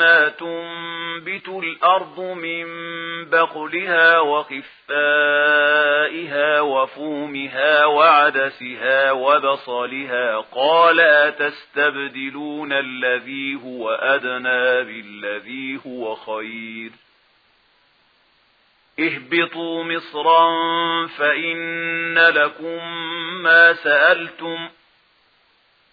مما تنبت الأرض من بقلها وَقِثَّائِهَا وفومها وعدسها وبصلها قال تَسْتَبْدِلُونَ الذي هو أدنى بالذي هو خير اهبطوا مصرا فإن لكم ما سألتم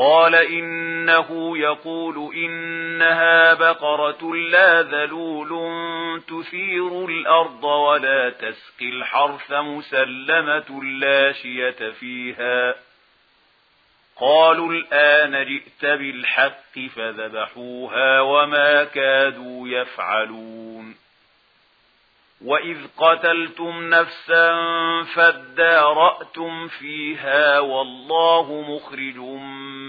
قال إنه يقول إنها بقرة لا ذلول تثير الأرض ولا تسقي الحرث مسلمة لا شية فيها. قالوا الآن جئت بالحق فذبحوها وما كادوا يفعلون. وَإِذْ قَتَلْتُمْ نَفْسًا فَادَّارَأْتُمْ فِيهَا وَاللَّهُ مُخْرِجٌ منها